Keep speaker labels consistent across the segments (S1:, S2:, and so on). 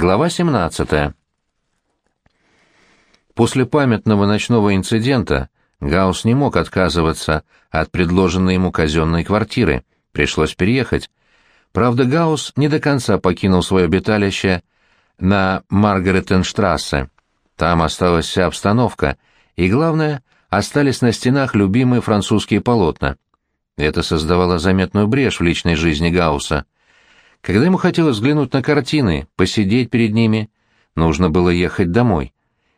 S1: Глава 17. После памятного ночного инцидента Гаус не мог отказываться от предложенной ему казенной квартиры. Пришлось переехать. Правда, Гаус не до конца покинул свое обиталище на Маргаретенштрассе. Там осталась вся обстановка, и, главное, остались на стенах любимые французские полотна. Это создавало заметную брешь в личной жизни Гаусса. Когда ему хотелось взглянуть на картины, посидеть перед ними, нужно было ехать домой.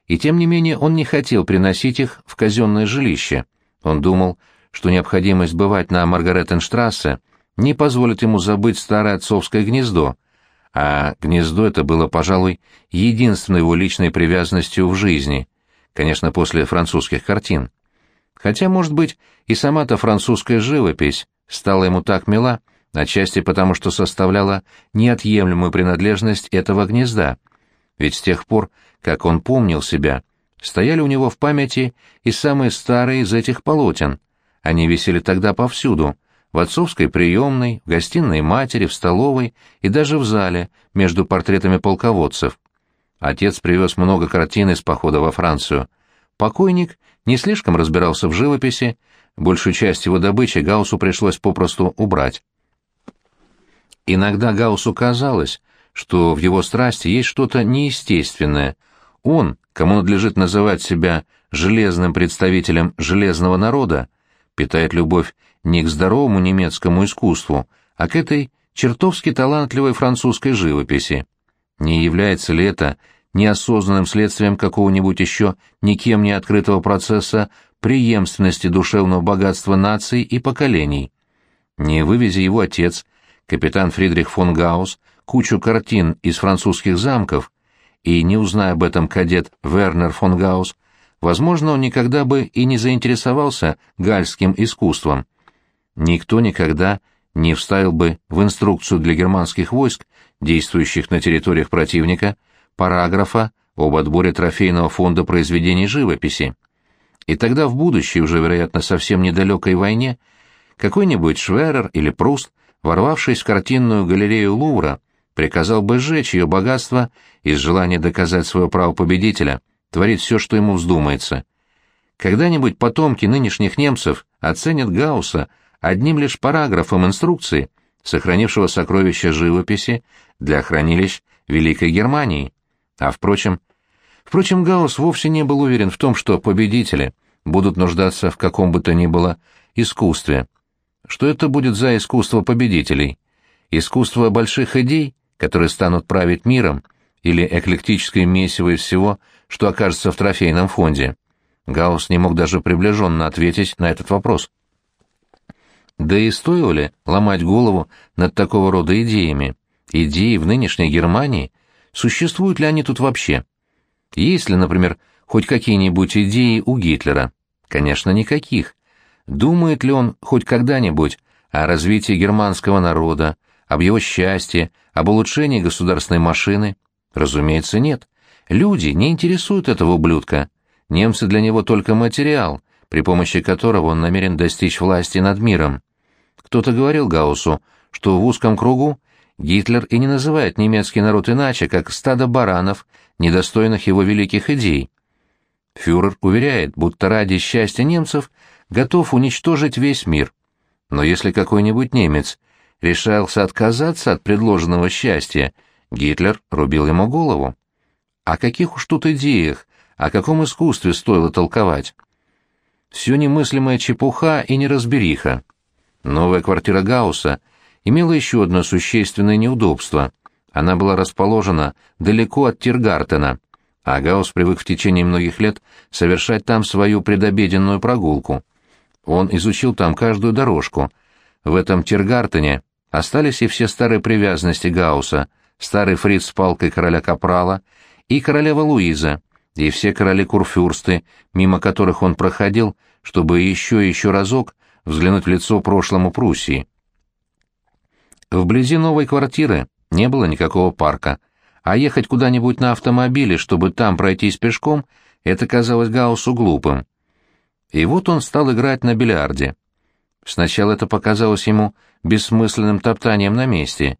S1: И тем не менее он не хотел приносить их в казенное жилище. Он думал, что необходимость бывать на Маргаретенштрассе не позволит ему забыть старое отцовское гнездо, а гнездо это было, пожалуй, единственной его личной привязанностью в жизни, конечно, после французских картин. Хотя, может быть, и сама-то французская живопись стала ему так мила, отчасти потому, что составляла неотъемлемую принадлежность этого гнезда. Ведь с тех пор, как он помнил себя, стояли у него в памяти и самые старые из этих полотен. Они висели тогда повсюду, в отцовской приемной, в гостиной матери, в столовой и даже в зале, между портретами полководцев. Отец привез много картин из похода во Францию. Покойник не слишком разбирался в живописи, большую часть его добычи Гауссу пришлось попросту убрать. Иногда Гауссу казалось, что в его страсти есть что-то неестественное. Он, кому надлежит называть себя железным представителем железного народа, питает любовь не к здоровому немецкому искусству, а к этой чертовски талантливой французской живописи. Не является ли это неосознанным следствием какого-нибудь еще никем не открытого процесса преемственности душевного богатства наций и поколений? Не вывези его отец капитан Фридрих фон Гаус кучу картин из французских замков, и не узная об этом кадет Вернер фон Гаус, возможно, он никогда бы и не заинтересовался гальским искусством. Никто никогда не вставил бы в инструкцию для германских войск, действующих на территориях противника, параграфа об отборе трофейного фонда произведений живописи. И тогда в будущей, уже, вероятно, совсем недалекой войне, какой-нибудь Шверер или Пруст ворвавшись в картинную галерею Лувра, приказал бы сжечь ее богатство из желания доказать свое право победителя, творить все, что ему вздумается. Когда-нибудь потомки нынешних немцев оценят Гаусса одним лишь параграфом инструкции, сохранившего сокровища живописи для хранилищ Великой Германии. А впрочем, впрочем, Гаусс вовсе не был уверен в том, что победители будут нуждаться в каком бы то ни было искусстве, что это будет за искусство победителей? Искусство больших идей, которые станут править миром, или эклектическое месиво из всего, что окажется в трофейном фонде? Гаусс не мог даже приближенно ответить на этот вопрос. Да и стоило ли ломать голову над такого рода идеями? Идеи в нынешней Германии? Существуют ли они тут вообще? Есть ли, например, хоть какие-нибудь идеи у Гитлера? Конечно, никаких. Думает ли он хоть когда-нибудь о развитии германского народа, об его счастье, об улучшении государственной машины? Разумеется, нет. Люди не интересуют этого ублюдка. Немцы для него только материал, при помощи которого он намерен достичь власти над миром. Кто-то говорил Гауссу, что в узком кругу Гитлер и не называет немецкий народ иначе, как стадо баранов, недостойных его великих идей. Фюрер уверяет, будто ради счастья немцев готов уничтожить весь мир. Но если какой-нибудь немец решался отказаться от предложенного счастья, Гитлер рубил ему голову. О каких уж тут идеях, о каком искусстве стоило толковать? Все немыслимая чепуха и неразбериха. Новая квартира Гаусса имела еще одно существенное неудобство. Она была расположена далеко от Тиргартена, а Гаусс привык в течение многих лет совершать там свою предобеденную прогулку. Он изучил там каждую дорожку. В этом Тиргартене остались и все старые привязанности Гаусса, старый фриц с палкой короля Капрала и королева Луиза, и все короли-курфюрсты, мимо которых он проходил, чтобы еще и еще разок взглянуть в лицо прошлому Пруссии. Вблизи новой квартиры не было никакого парка, а ехать куда-нибудь на автомобиле, чтобы там пройтись пешком, это казалось Гауссу глупым. И вот он стал играть на бильярде. Сначала это показалось ему бессмысленным топтанием на месте.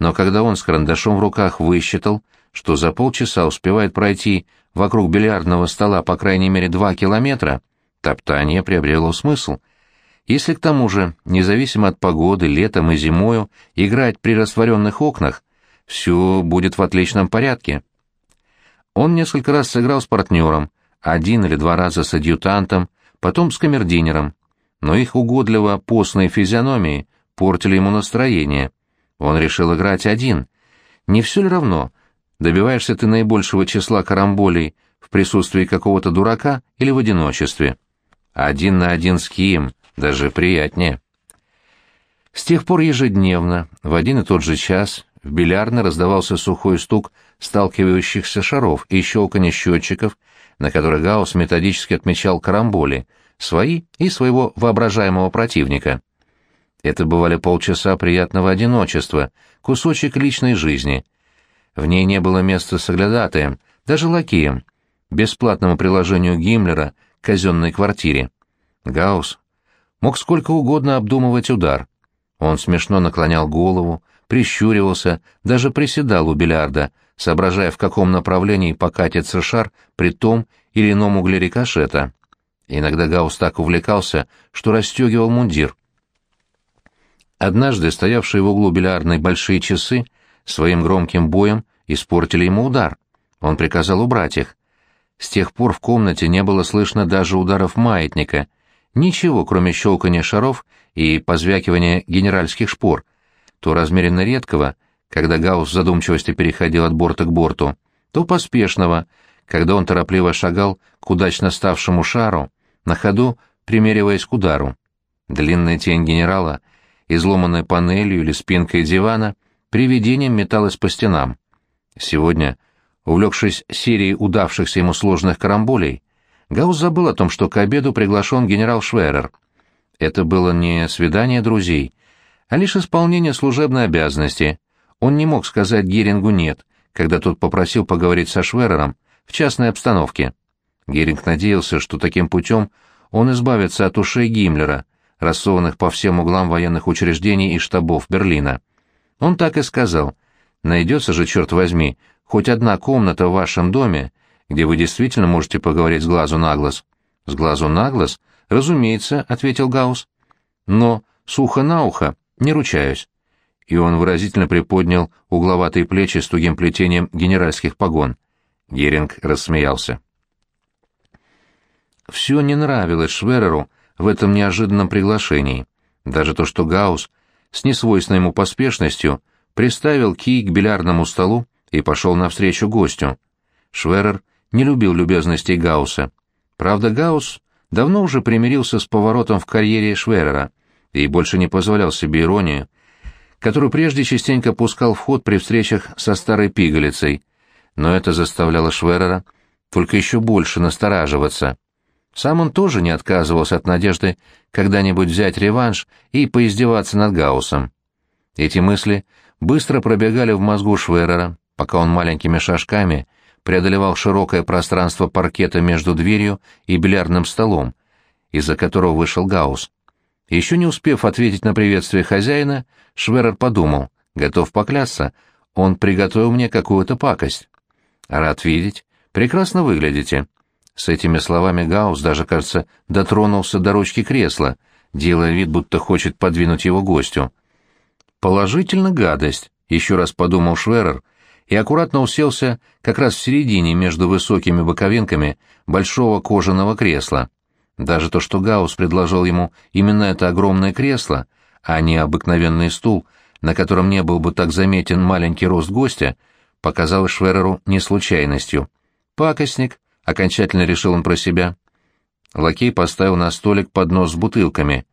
S1: но когда он с карандашом в руках высчитал, что за полчаса успевает пройти вокруг бильярдного стола по крайней мере два километра, топтание приобрело смысл. Если к тому же, независимо от погоды, летом и зимою, играть при растворенных окнах, все будет в отличном порядке. Он несколько раз сыграл с партнером, один или два раза с адъютантом, потом с камердинером, но их угодливо постные физиономии портили ему настроение. Он решил играть один. Не все ли равно, добиваешься ты наибольшего числа карамболей в присутствии какого-то дурака или в одиночестве? Один на один с кем, даже приятнее. С тех пор ежедневно, в один и тот же час, в бильярдной раздавался сухой стук сталкивающихся шаров и щелканье счетчиков, на которых Гаусс методически отмечал карамболи, свои и своего воображаемого противника. Это бывали полчаса приятного одиночества, кусочек личной жизни. В ней не было места соглядатаем, даже лакеем, бесплатному приложению Гиммлера к казенной квартире. Гаусс мог сколько угодно обдумывать удар. Он смешно наклонял голову, прищуривался, даже приседал у бильярда, соображая, в каком направлении покатится шар при том или ином угле рикошета. Иногда Гаус так увлекался, что расстегивал мундир. Однажды стоявшие в углу бильярдной большие часы своим громким боем испортили ему удар. Он приказал убрать их. С тех пор в комнате не было слышно даже ударов маятника, ничего, кроме щелкания шаров и позвякивания генеральских шпор, то размеренно редкого, когда Гаусс в задумчивости переходил от борта к борту, то поспешного, когда он торопливо шагал к удачно ставшему шару, на ходу примериваясь к удару. Длинная тень генерала, изломанная панелью или спинкой дивана, привидением металась по стенам. Сегодня, увлекшись серией удавшихся ему сложных карамболей, Гаус забыл о том, что к обеду приглашен генерал Шверер. Это было не свидание друзей, а лишь исполнение служебной обязанности. Он не мог сказать Герингу «нет», когда тот попросил поговорить со Шверером в частной обстановке. Геринг надеялся, что таким путем он избавится от ушей Гиммлера, рассованных по всем углам военных учреждений и штабов Берлина. Он так и сказал. «Найдется же, черт возьми, хоть одна комната в вашем доме, где вы действительно можете поговорить с глазу на глаз». «С глазу на глаз? Разумеется», — ответил Гаус. «Но сухо на ухо не ручаюсь». И он выразительно приподнял угловатые плечи с тугим плетением генеральских погон. Геринг рассмеялся. Все не нравилось Швереру в этом неожиданном приглашении. Даже то, что Гаус с несвойственной ему поспешностью приставил кий к бильярдному столу и пошел навстречу гостю. Шверер не любил любезностей Гауса. Правда, Гаус давно уже примирился с поворотом в карьере Шверера и больше не позволял себе иронию, которую прежде частенько пускал в ход при встречах со старой пигалицей, но это заставляло Шверера только еще больше настораживаться. Сам он тоже не отказывался от надежды когда-нибудь взять реванш и поиздеваться над Гаусом. Эти мысли быстро пробегали в мозгу Шверера, пока он маленькими шажками преодолевал широкое пространство паркета между дверью и бильярдным столом, из-за которого вышел Гаус. Еще не успев ответить на приветствие хозяина, Шверер подумал, готов поклясться, он приготовил мне какую-то пакость. Рад видеть. Прекрасно выглядите. С этими словами Гаус даже, кажется, дотронулся до ручки кресла, делая вид, будто хочет подвинуть его гостю. «Положительно гадость», — еще раз подумал Шверер, и аккуратно уселся как раз в середине между высокими боковинками большого кожаного кресла. Даже то, что Гаус предложил ему именно это огромное кресло, а не обыкновенный стул, на котором не был бы так заметен маленький рост гостя, показалось Швереру не случайностью. Пакостник, — окончательно решил он про себя. Лакей поставил на столик поднос с бутылками.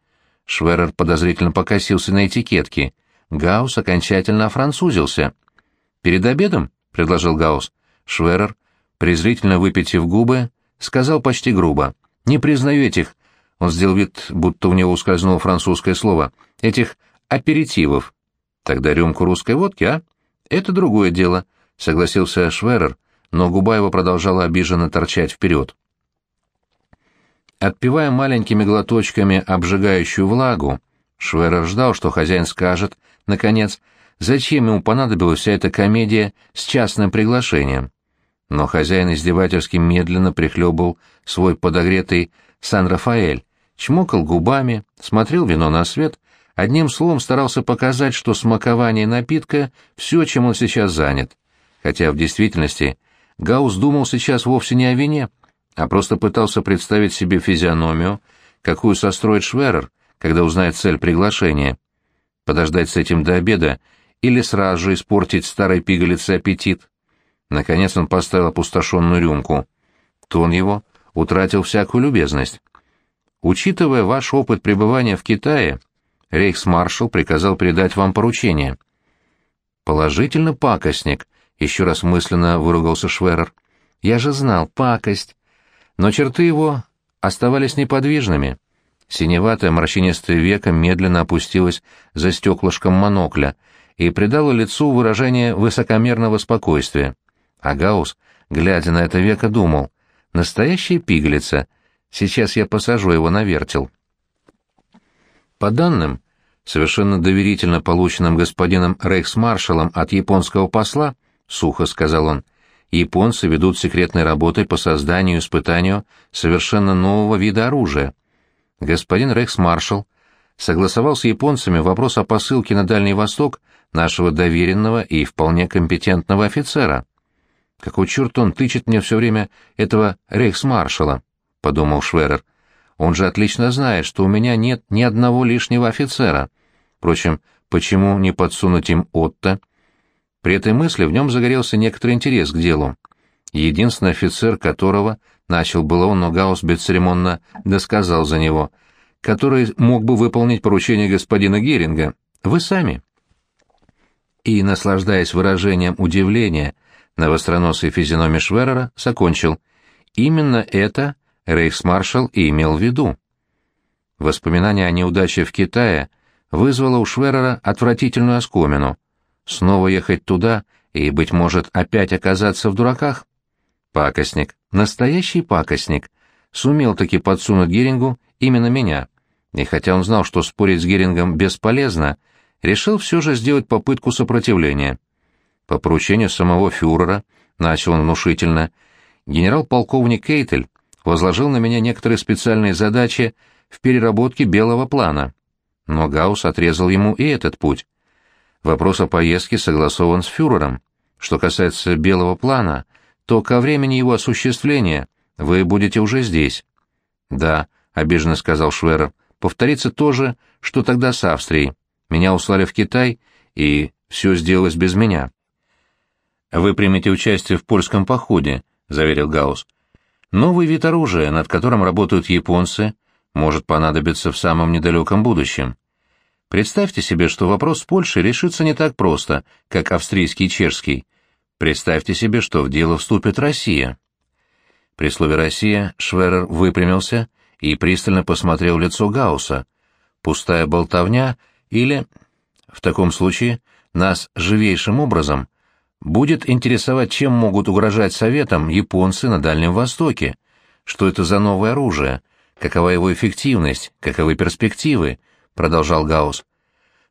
S1: Шверер подозрительно покосился на этикетки. Гаус окончательно офранцузился. «Перед обедом?» — предложил Гаус. Шверер, презрительно выпитив губы, сказал почти грубо. «Не признаю этих...» Он сделал вид, будто у него ускользнуло французское слово. «Этих аперитивов». «Тогда рюмку русской водки, а?» «Это другое дело», — согласился Шверер, но губа его продолжала обиженно торчать вперед. Отпивая маленькими глоточками обжигающую влагу, Шверер ждал, что хозяин скажет, наконец, зачем ему понадобилась вся эта комедия с частным приглашением. Но хозяин издевательски медленно прихлебывал свой подогретый Сан-Рафаэль, чмокал губами, смотрел вино на свет, одним словом старался показать, что смакование напитка — все, чем он сейчас занят. Хотя в действительности Гаус думал сейчас вовсе не о вине, а просто пытался представить себе физиономию, какую состроит Шверер, когда узнает цель приглашения. Подождать с этим до обеда или сразу же испортить старой пигалице аппетит. Наконец он поставил опустошенную рюмку. Тон его утратил всякую любезность. Учитывая ваш опыт пребывания в Китае, рейхсмаршал приказал передать вам поручение. Положительно пакостник, еще раз мысленно выругался Шверер. Я же знал, пакость. Но черты его оставались неподвижными. Синеватое морщинистое веко медленно опустилось за стеклышком монокля и придало лицу выражение высокомерного спокойствия. А Гаус, глядя на это веко, думал, настоящая пигалица, сейчас я посажу его на вертел. По данным, совершенно доверительно полученным господином рейхсмаршалом от японского посла, сухо сказал он, японцы ведут секретной работой по созданию и испытанию совершенно нового вида оружия. Господин рейхсмаршал согласовал с японцами вопрос о посылке на Дальний Восток нашего доверенного и вполне компетентного офицера. «Какой черт он тычет мне все время этого рейхсмаршала?» — подумал Шверер. «Он же отлично знает, что у меня нет ни одного лишнего офицера. Впрочем, почему не подсунуть им Отто?» При этой мысли в нем загорелся некоторый интерес к делу. Единственный офицер которого, начал было он, но Гаусс бесцеремонно досказал за него, который мог бы выполнить поручение господина Геринга. Вы сами. И, наслаждаясь выражением удивления на востроносой физиономии Шверера, закончил. Именно это рейхсмаршал и имел в виду. Воспоминание о неудаче в Китае вызвало у Шверера отвратительную оскомину. Снова ехать туда и, быть может, опять оказаться в дураках? Пакостник, настоящий пакостник, сумел таки подсунуть Герингу именно меня. И хотя он знал, что спорить с Герингом бесполезно, решил все же сделать попытку сопротивления. По поручению самого фюрера, начал он внушительно, генерал-полковник Кейтель возложил на меня некоторые специальные задачи в переработке белого плана. Но Гаусс отрезал ему и этот путь. Вопрос о поездке согласован с фюрером. Что касается белого плана, то ко времени его осуществления вы будете уже здесь. Да, обиженно сказал Шверер, повторится то же, что тогда с Австрией. Меня услали в Китай, и все сделалось без меня. Вы примете участие в польском походе, заверил Гаус. Новый вид оружия, над которым работают японцы, может понадобиться в самом недалеком будущем. Представьте себе, что вопрос с Польшей решится не так просто, как австрийский и чешский. Представьте себе, что в дело вступит Россия. При слове «Россия» Шверер выпрямился и пристально посмотрел лицо Гаусса. Пустая болтовня или, в таком случае, нас живейшим образом будет интересовать, чем могут угрожать Советам японцы на Дальнем Востоке, что это за новое оружие, какова его эффективность, каковы перспективы, — продолжал Гаус.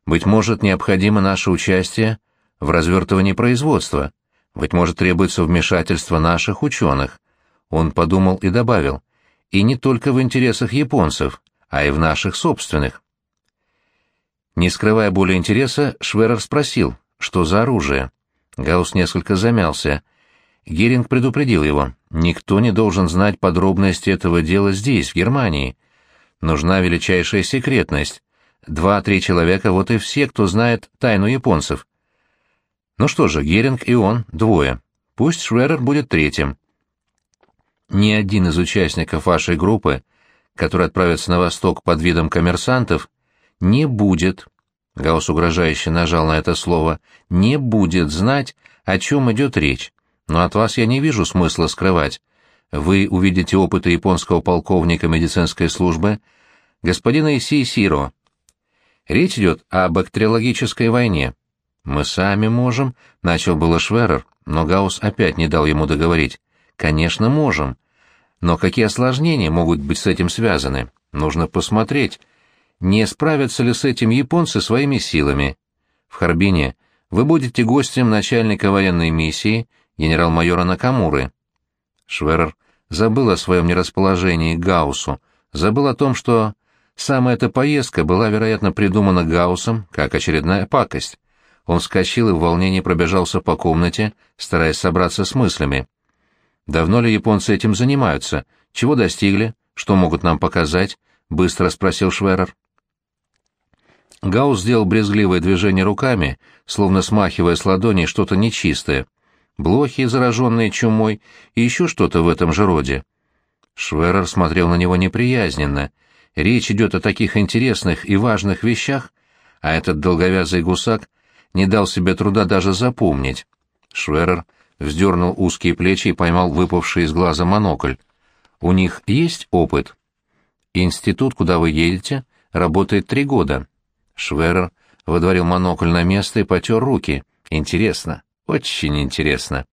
S1: «Быть может, необходимо наше участие в развертывании производства. Быть может, требуется вмешательство наших ученых». Он подумал и добавил. «И не только в интересах японцев, а и в наших собственных». Не скрывая более интереса, Шверер спросил, что за оружие. Гаус несколько замялся. Геринг предупредил его. Никто не должен знать подробности этого дела здесь, в Германии. Нужна величайшая секретность. Два-три человека — вот и все, кто знает тайну японцев. Ну что же, Геринг и он — двое. Пусть Шверер будет третьим. Ни один из участников вашей группы, который отправится на восток под видом коммерсантов, не будет, Гаус угрожающе нажал на это слово, не будет знать, о чем идет речь. Но от вас я не вижу смысла скрывать. Вы увидите опыты японского полковника медицинской службы, господина Исии Сиро, Речь идет о бактериологической войне. Мы сами можем, — начал было Шверер, но Гаус опять не дал ему договорить. Конечно, можем. Но какие осложнения могут быть с этим связаны? Нужно посмотреть. Не справятся ли с этим японцы своими силами? В Харбине Вы будете гостем начальника военной миссии генерал-майора Накамуры. Шверер забыл о своем нерасположении Гауссу, забыл о том, что самая эта поездка была, вероятно, придумана Гауссом как очередная пакость. Он вскочил и в волнении пробежался по комнате, стараясь собраться с мыслями. «Давно ли японцы этим занимаются? Чего достигли? Что могут нам показать?» — быстро спросил Шверер. Гаус сделал брезгливое движение руками, словно смахивая с ладони что-то нечистое. Блохи, зараженные чумой, и еще что-то в этом же роде. Шверер смотрел на него неприязненно. Речь идет о таких интересных и важных вещах, а этот долговязый гусак не дал себе труда даже запомнить. Шверер вздернул узкие плечи и поймал выпавший из глаза монокль. «У них есть опыт?» «Институт, куда вы едете, работает три года». Шверер водворил монокль на место и потер руки. «Интересно, очень интересно».